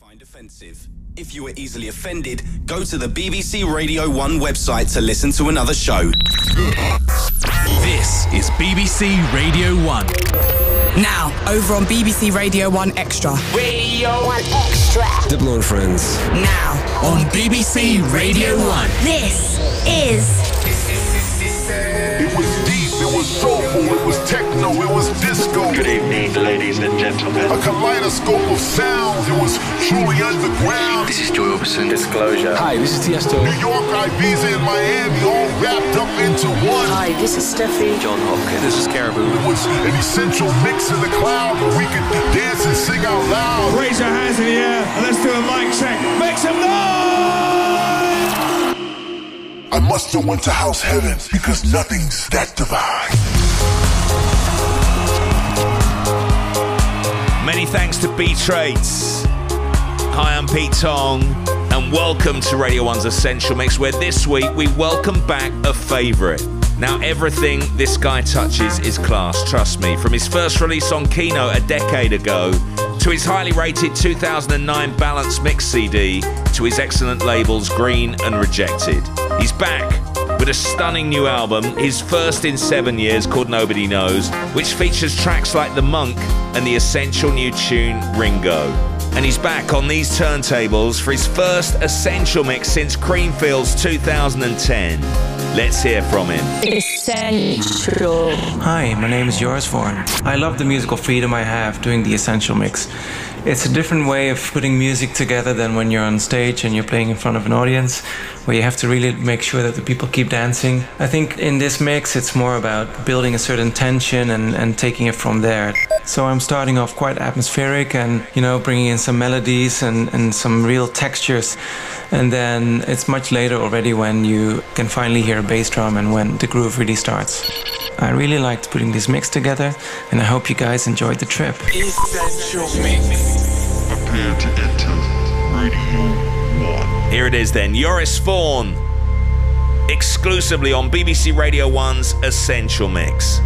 find offensive. If you are easily offended, go to the BBC Radio 1 website to listen to another show. This is BBC Radio 1. Now, over on BBC Radio 1 Extra. Radio 1 Extra. Diplo and Friends. Now, On BBC Radio 1. This is It was deep, it was soulful, it was techno, it was disco. Good evening, ladies and gentlemen. A kaleidoscope of sounds, it was truly underground. This is Joy Orbison. Disclosure. Hi, this is Tiesto. New York, Ibiza, and Miami all wrapped up into one. Hi, this is Steffi. Jon Hopkins. This is Caribou. It was an essential mix in the cloud where we could dance and sing out loud. Raise your hands in the air and let's do a mic check. Make some noise! I must have went to house heaven because nothing's that divine. Many thanks to B.Traits. Hi, I'm Pete Tong, and welcome to Radio 1's Essential Mix, where this week we welcome back a favourite. Now, everything this guy touches is class, trust me. From his first release on Kino a decade ago, to his highly rated 2009 Balance Mix CD, to his excellent labels Green and Rejected. He's back with a stunning new album, his first in seven years, called Nobody Knows, which features tracks like The Monk and the essential new tune Ringo. And he's back on these turntables for his first essential mix since Creamfields 2010. Let's hear from him. Essential. Hi, my name is Joris Voorn. I love the musical freedom I have doing the Essential Mix. It's a different way of putting music together than when you're on stage and you're playing in front of an audience, where you have to really make sure that the people keep dancing. I think in this mix, it's more about building a certain tension and, and taking it from there. So I'm starting off quite atmospheric and, you know, bringing in some melodies and, and some real textures. And then it's much later already when you can finally hear a bass drum and when the groove really starts. I really liked putting this mix together, and I hope you guys enjoyed the trip. Prepare to enter Radio 1. Here it is then, Joris Voorn, exclusively on BBC Radio 1's Essential Mix.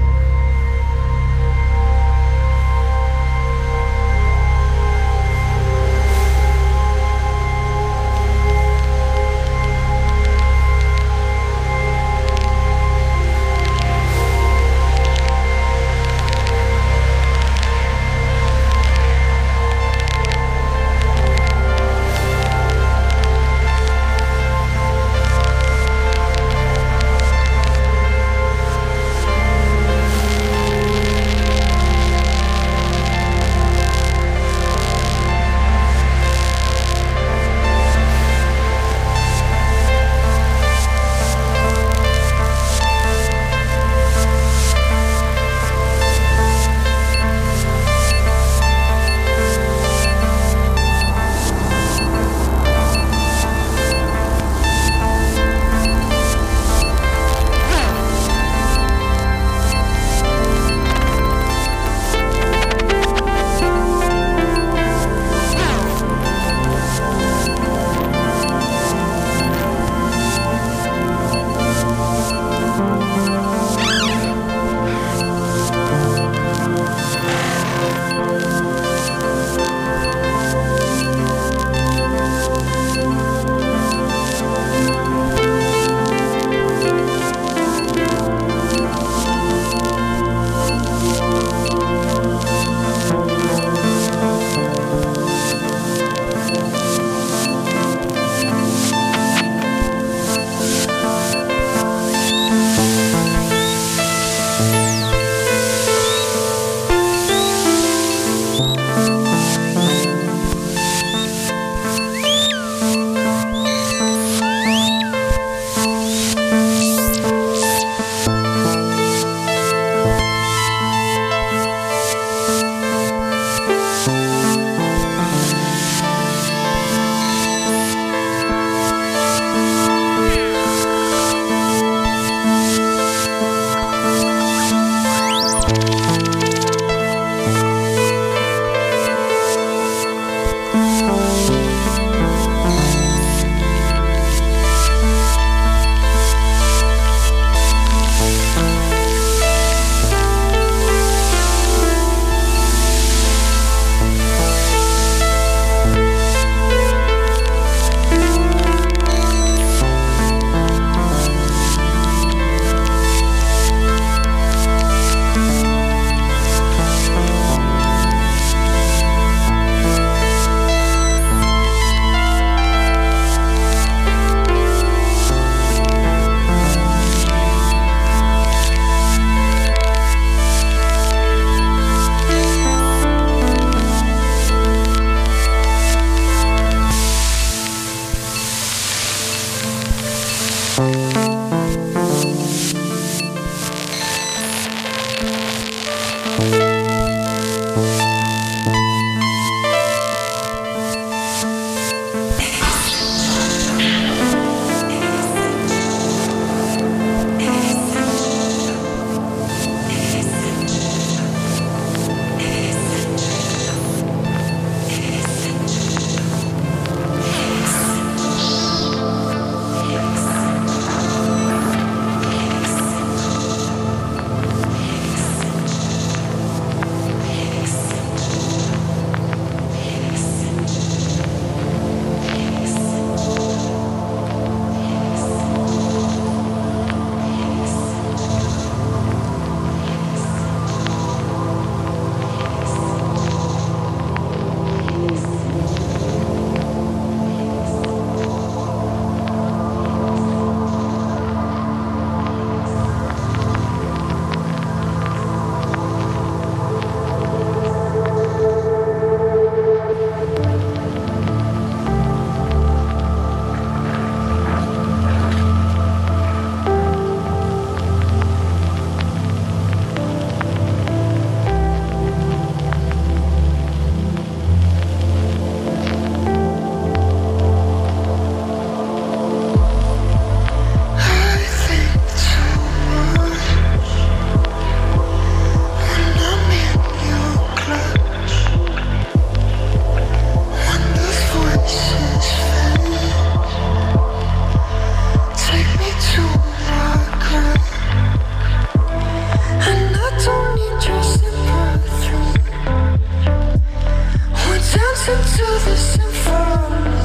listen to the symphony.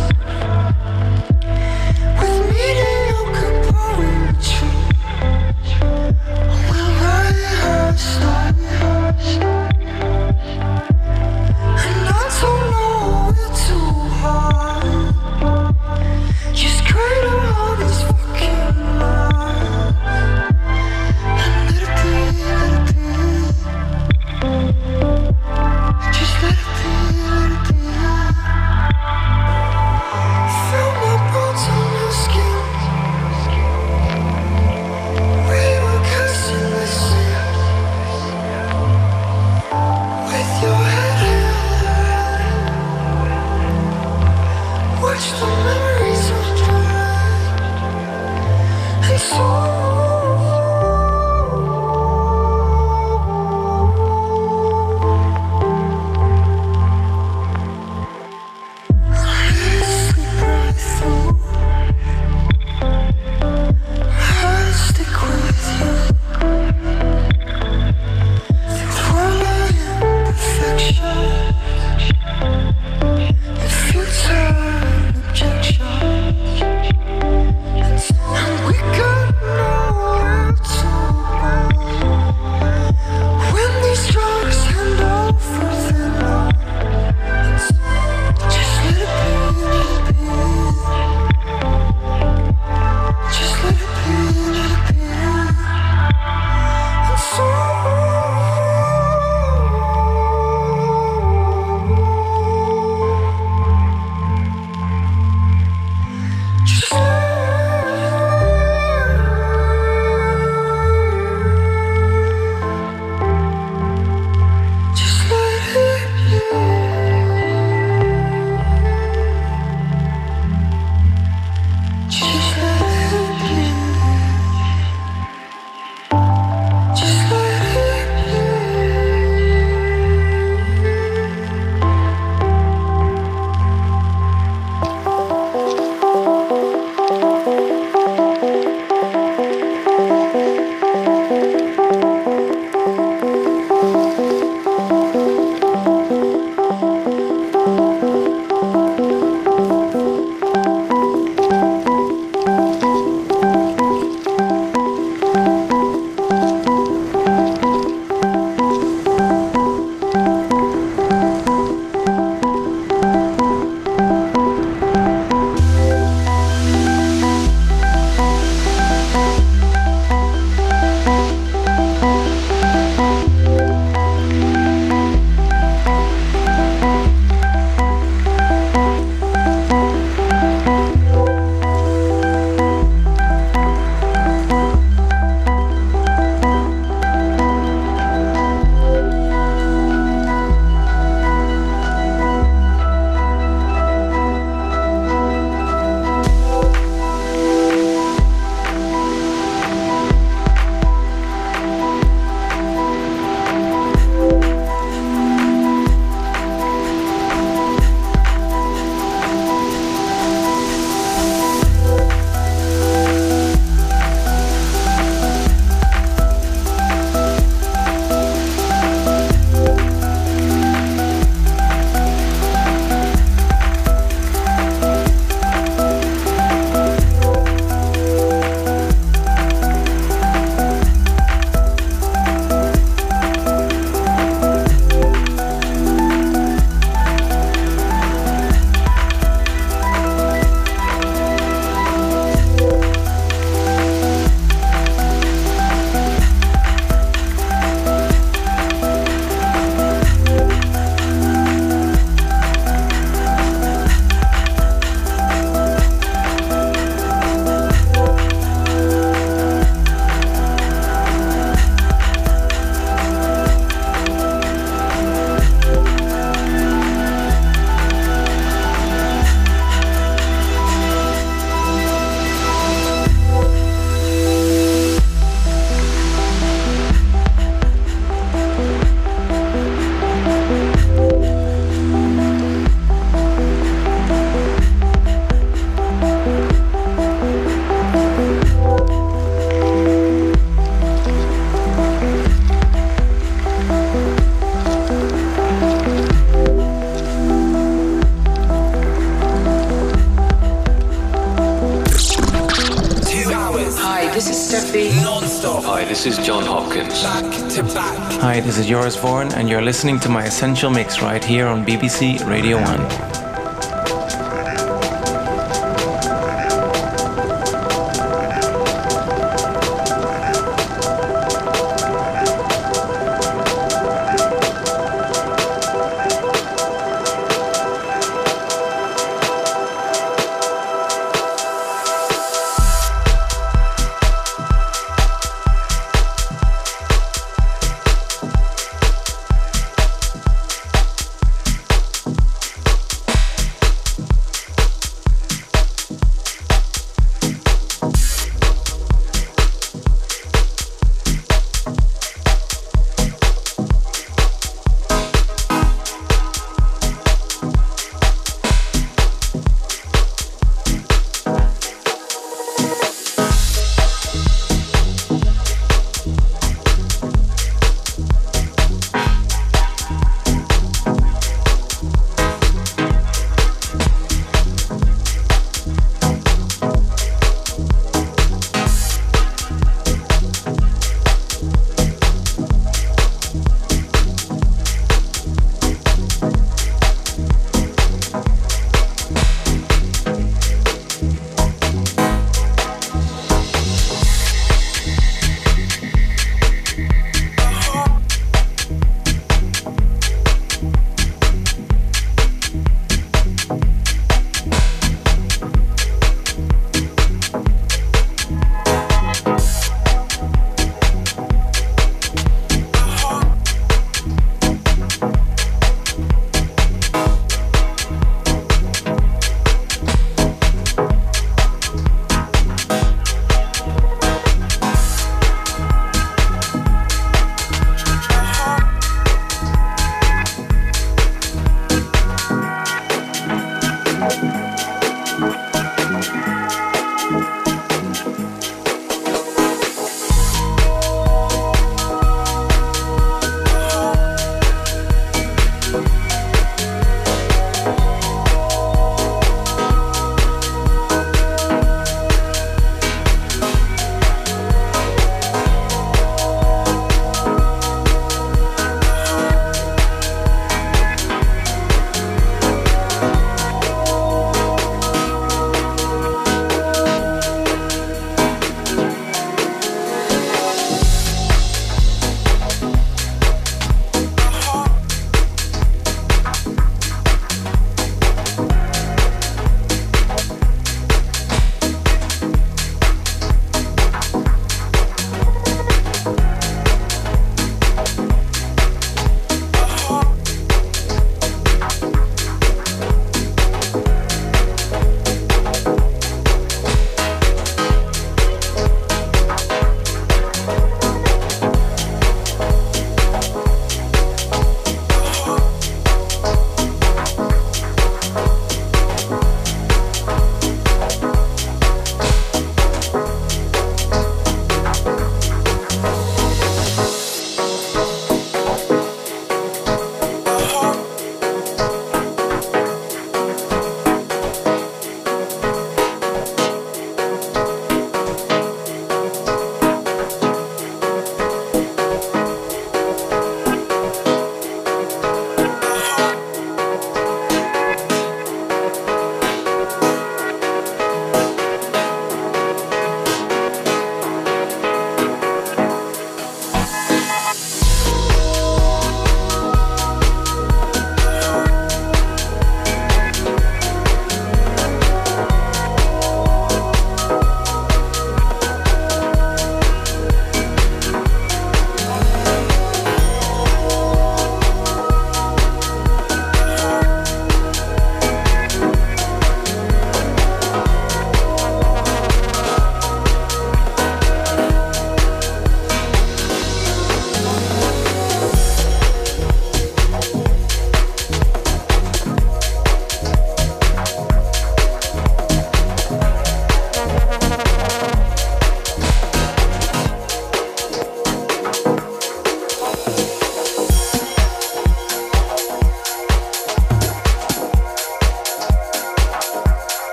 And you're listening to my Essential Mix right here on BBC Radio 1.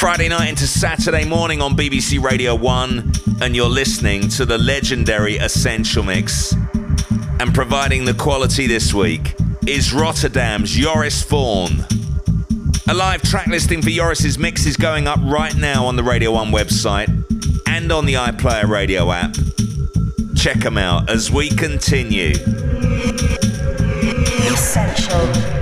Friday night into Saturday morning on BBC Radio 1, and you're listening to the legendary Essential Mix. And providing the quality this week is Rotterdam's Joris Voorn. A live track listing for Joris's mix is going up right now on the Radio 1 website and on the iPlayer radio app. Check them out as we continue. Essential.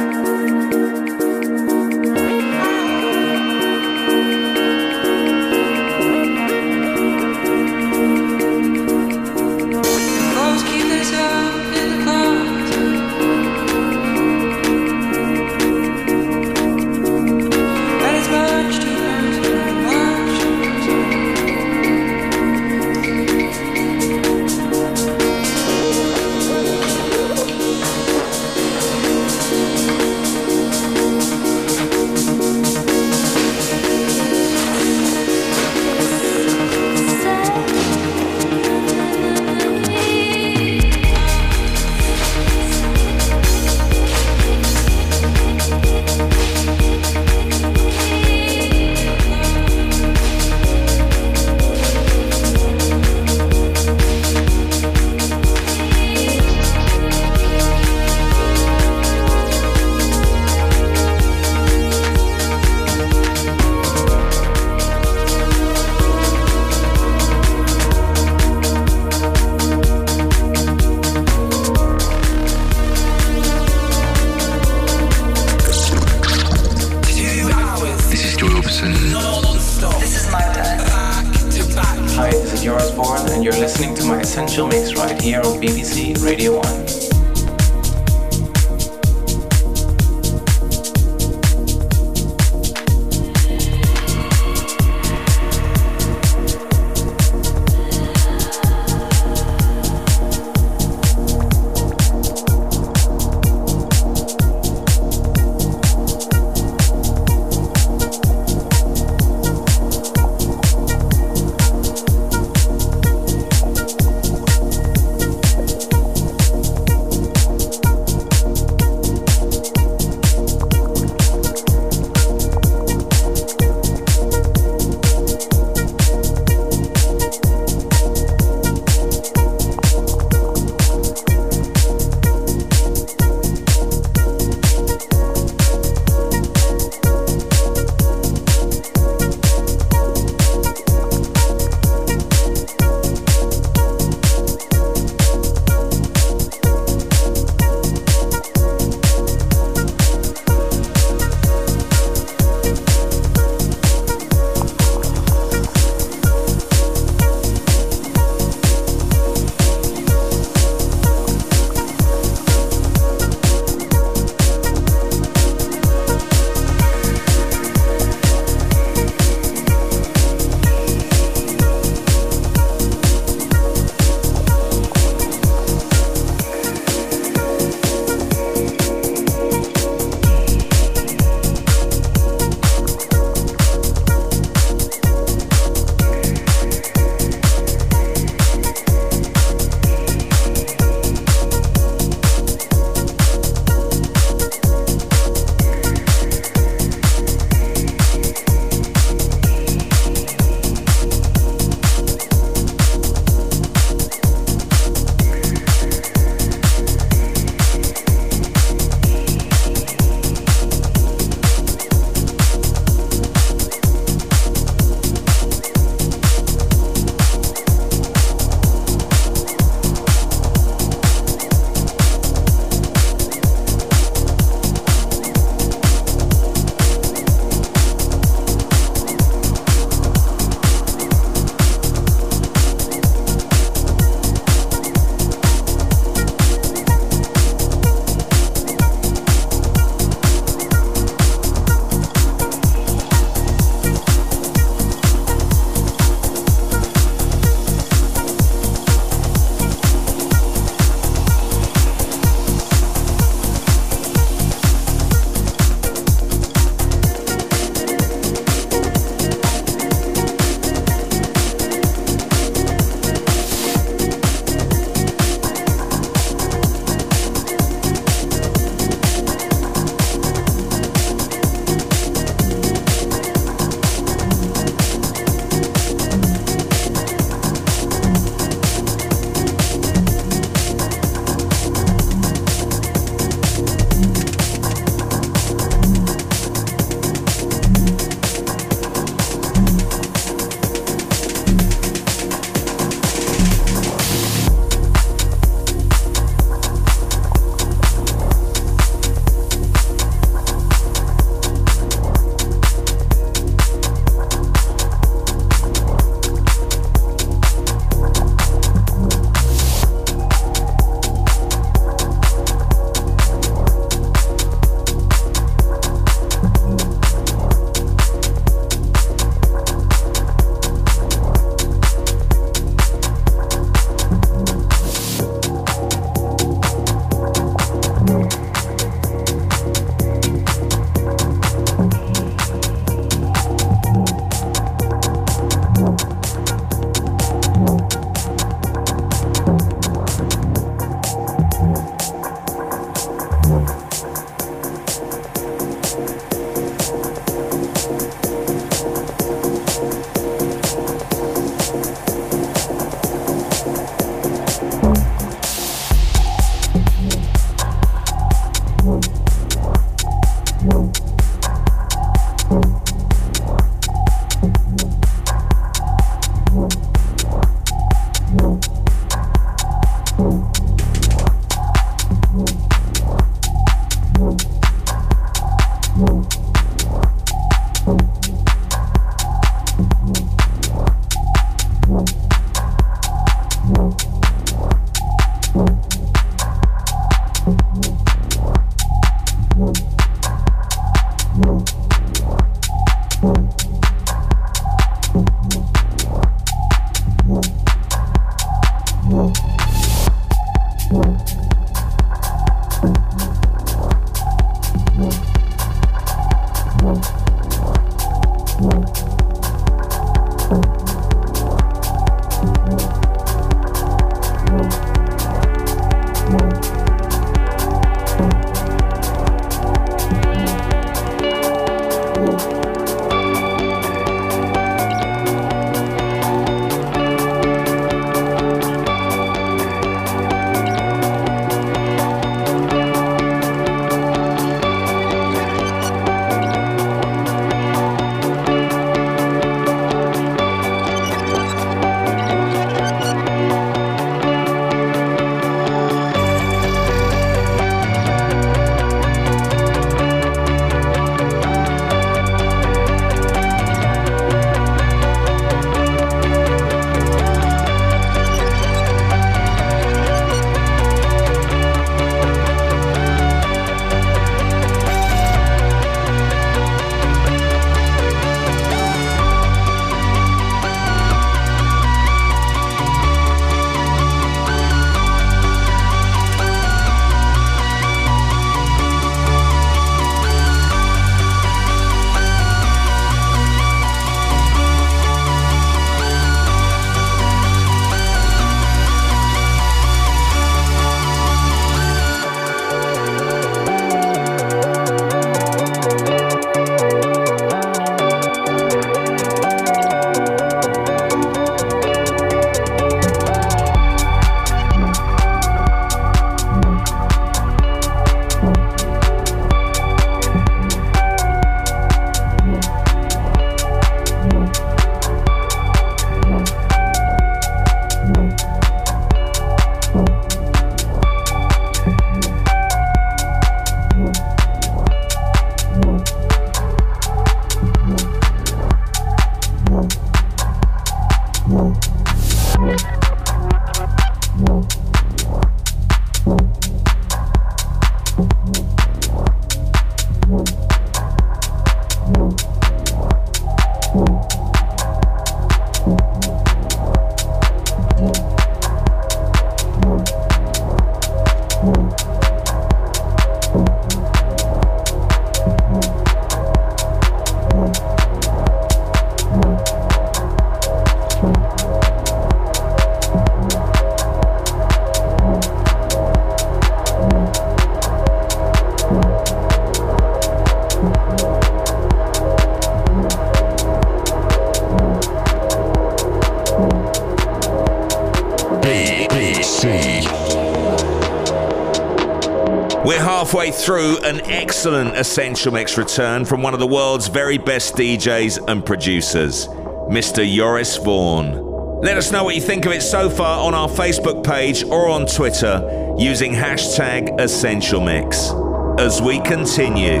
Through an excellent Essential Mix return from one of the world's very best DJs and producers, Mr. Joris Voorn. Let us know what you think of it so far on our Facebook page or on Twitter using hashtag Essential Mix. As we continue.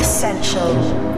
Essential.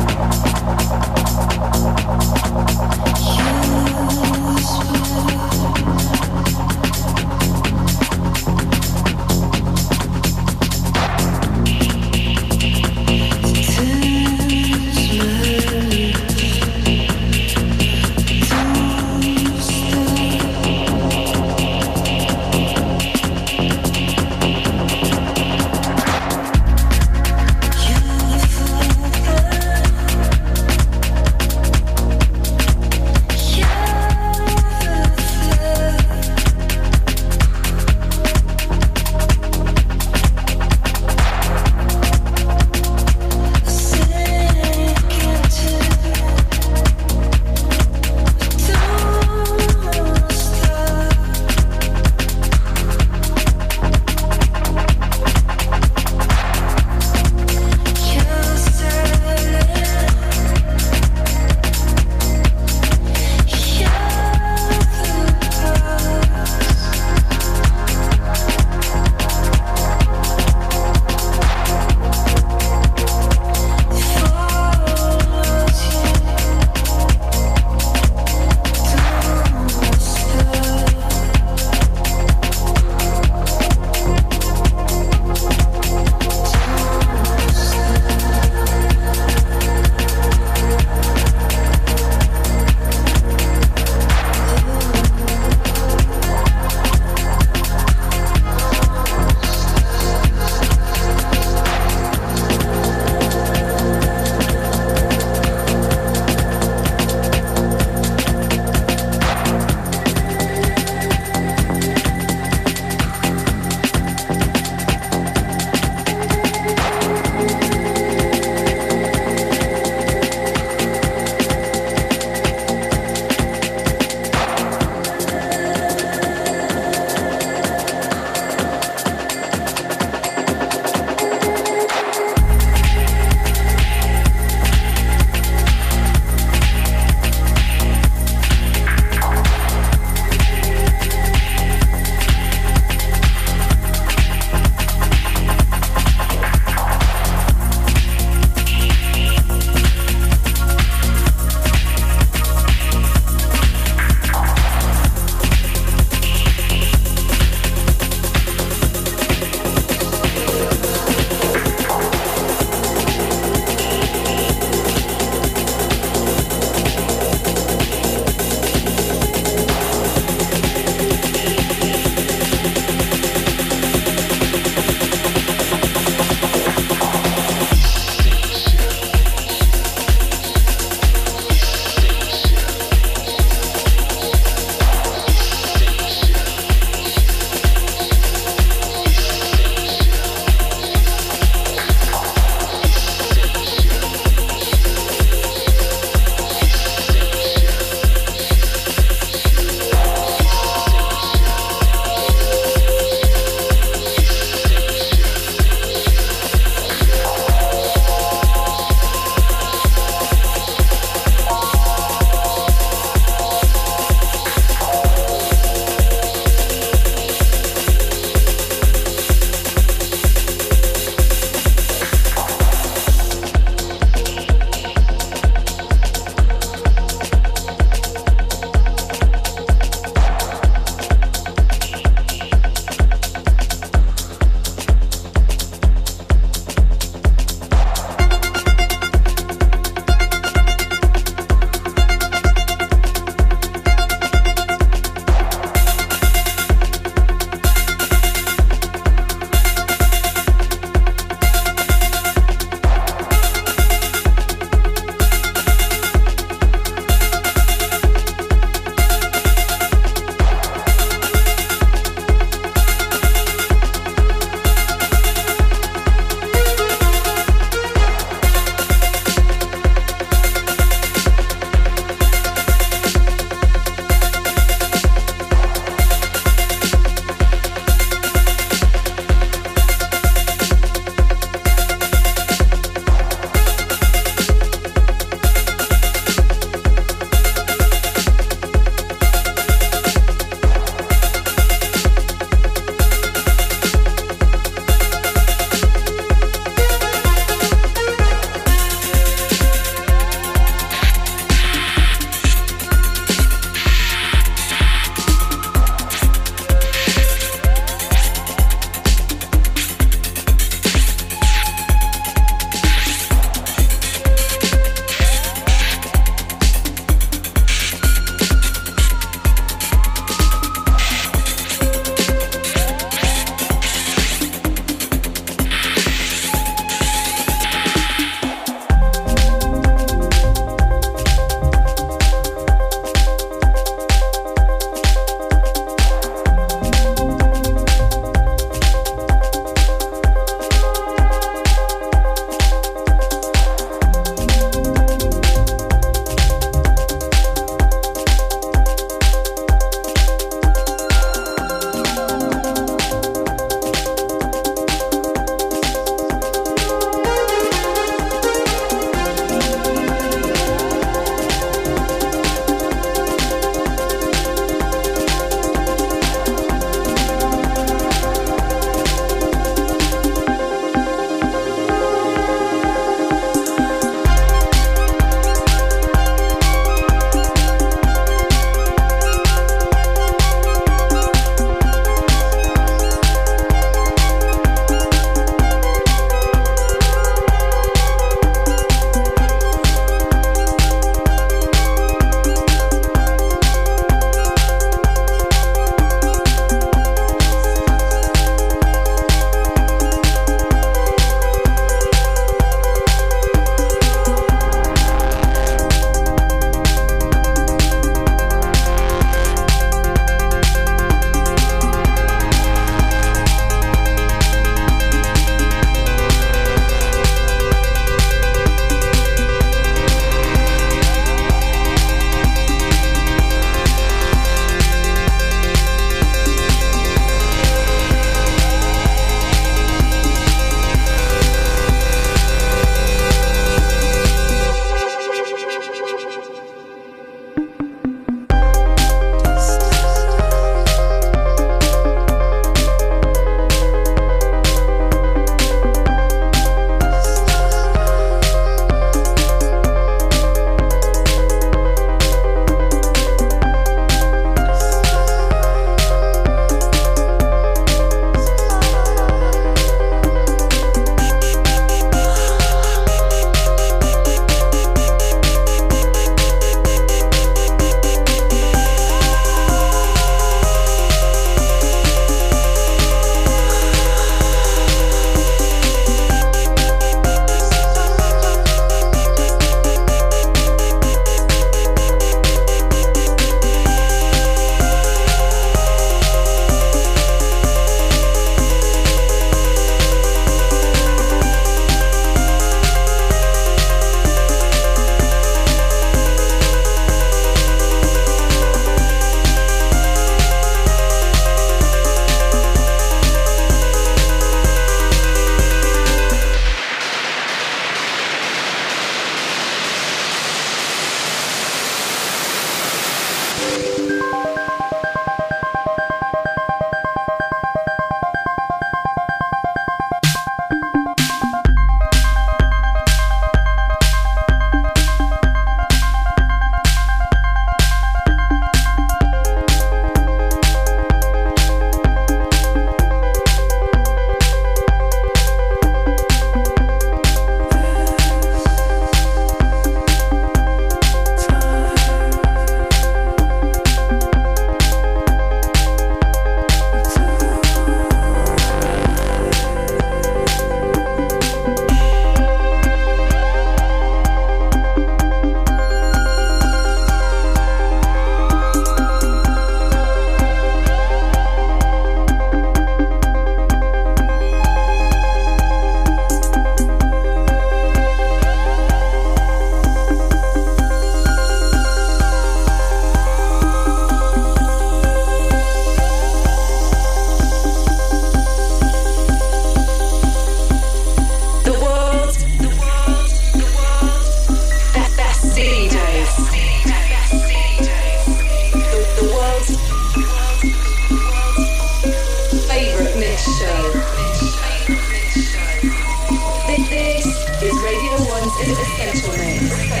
Blaze.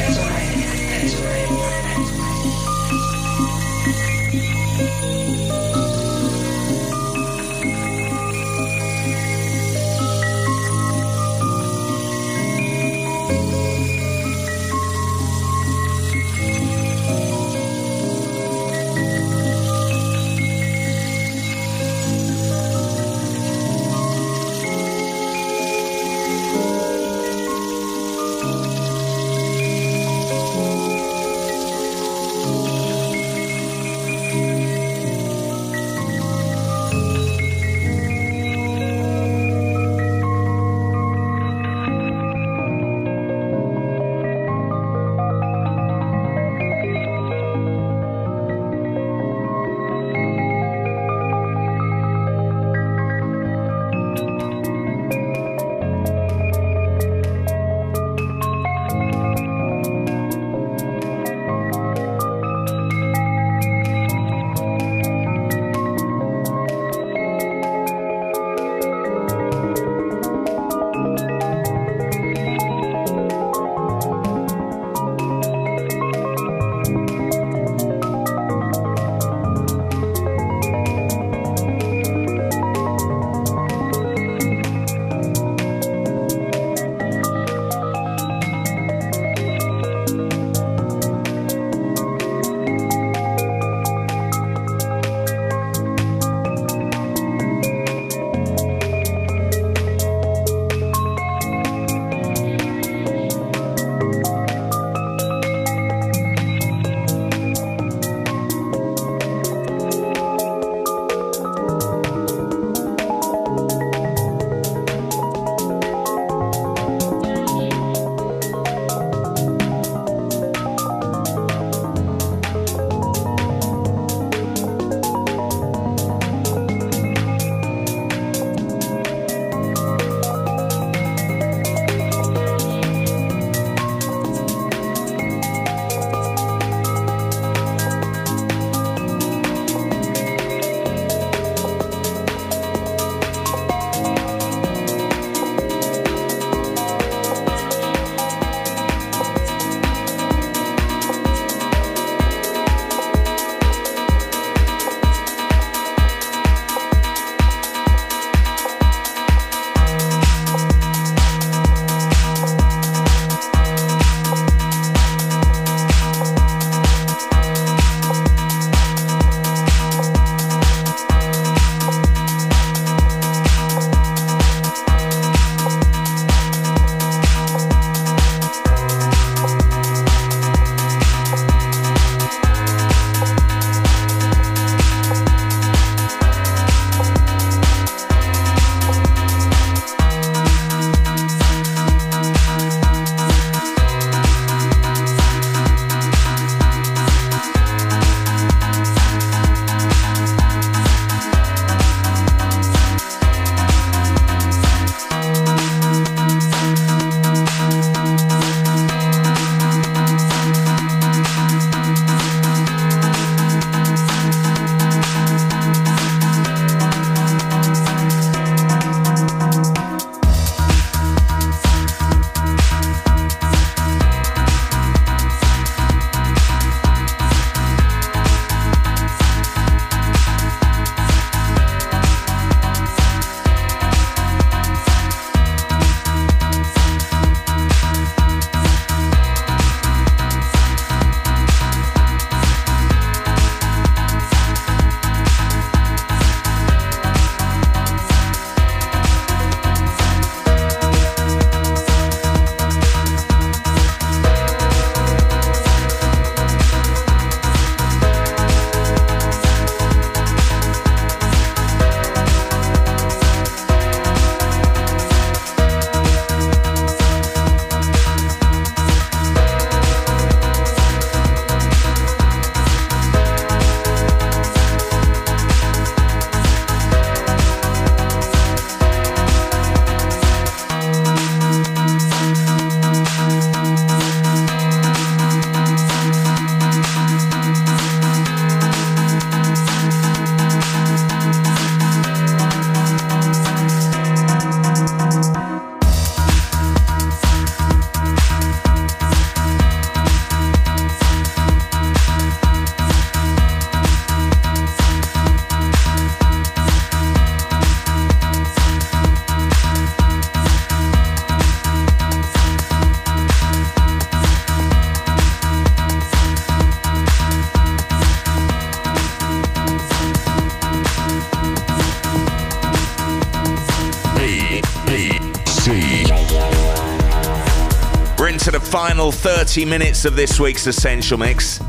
30 minutes of this week's Essential Mix.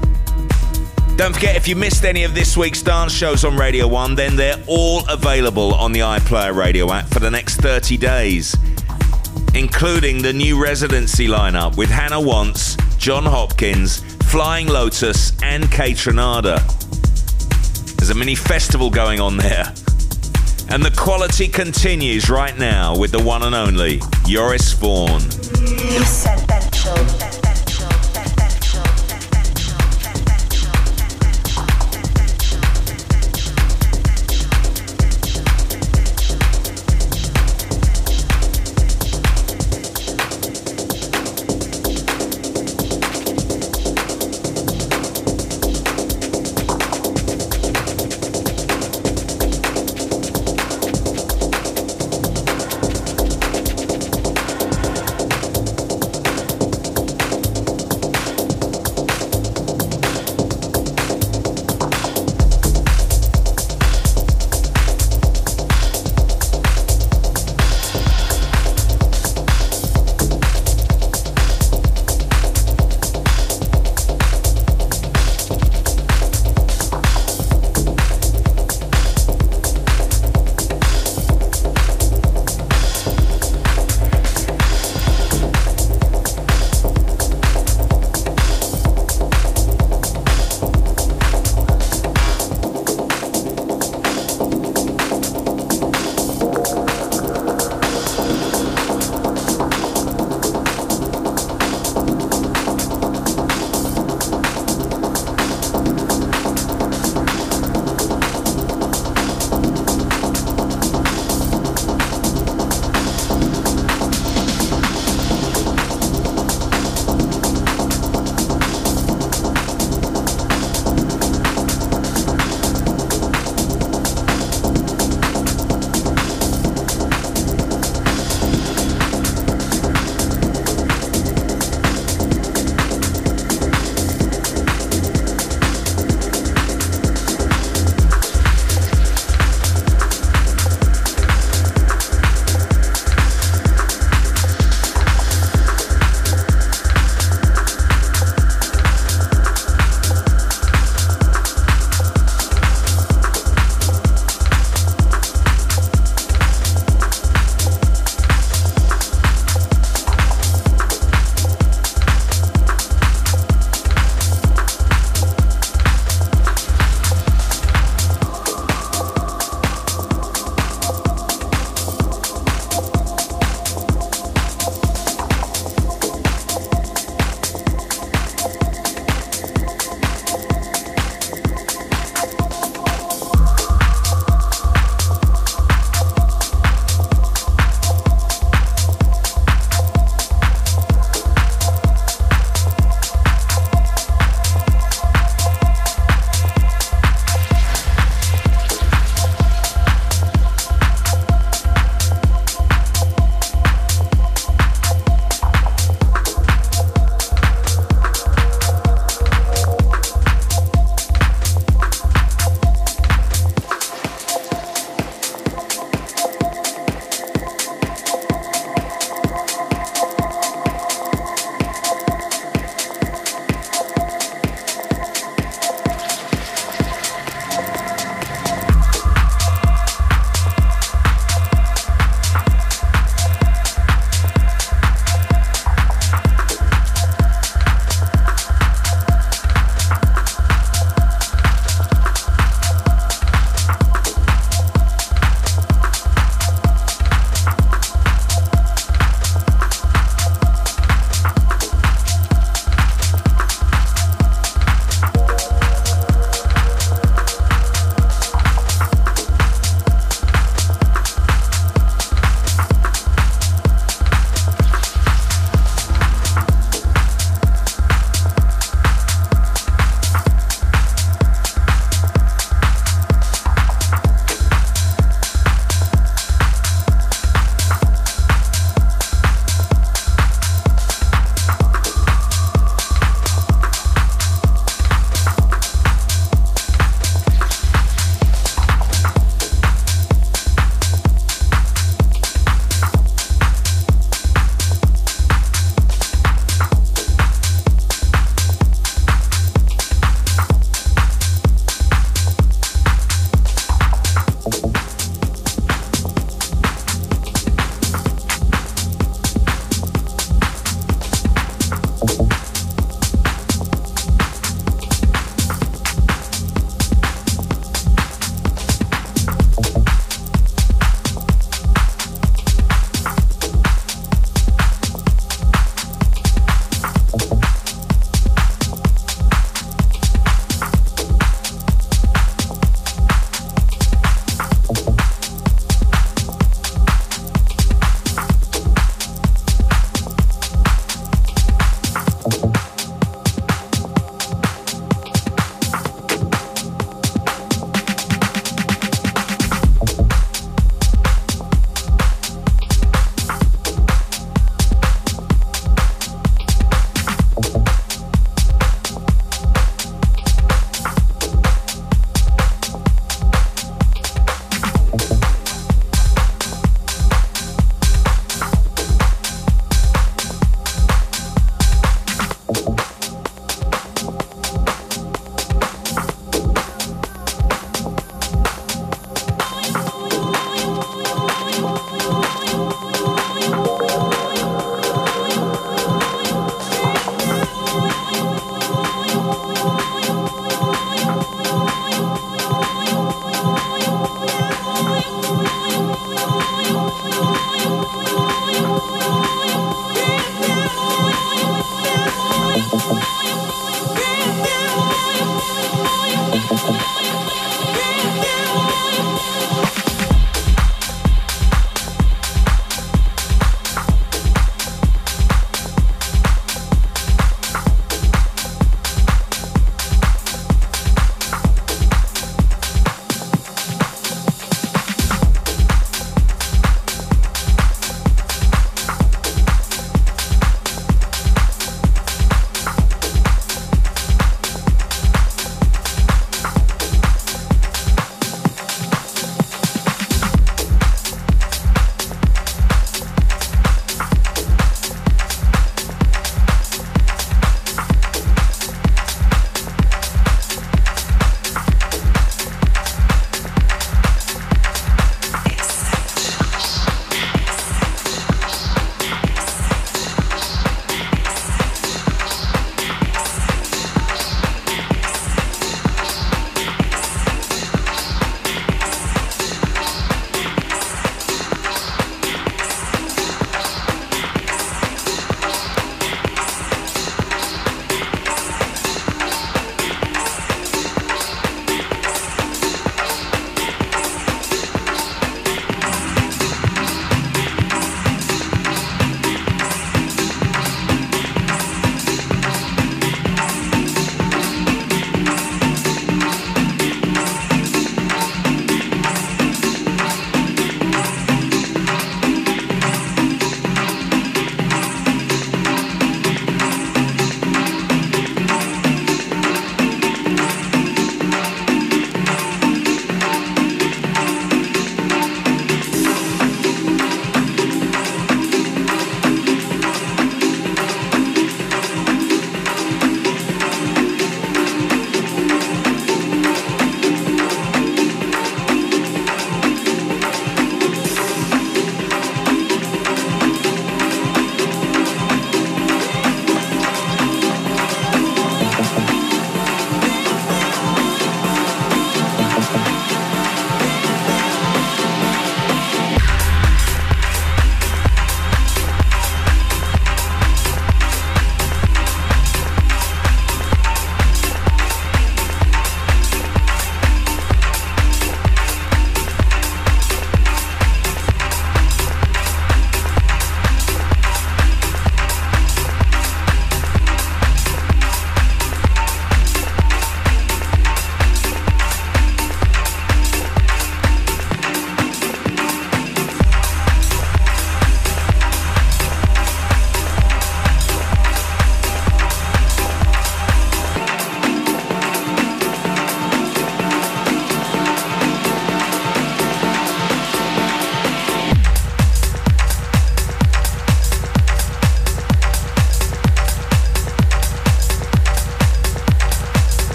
Don't forget, if you missed any of this week's dance shows on Radio 1, then they're all available on the iPlayer Radio app for the next 30 days, including the new residency lineup with Hannah Wants, Jon Hopkins, Flying Lotus, and Kaytranada. There's a mini festival going on there. And the quality continues right now with the one and only Joris Voorn.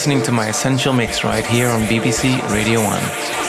Listening to my Essential Mix right here on BBC Radio 1.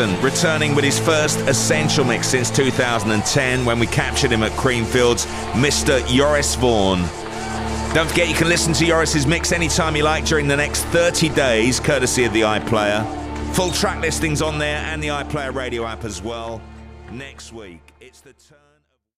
Returning with his first Essential Mix since 2010 when we captured him at Creamfields, Mr. Joris Voorn. Don't forget you can listen to Joris's mix anytime you like during the next 30 days, courtesy of the iPlayer. Full track listings on there and the iPlayer radio app as well. Next week, it's the turn.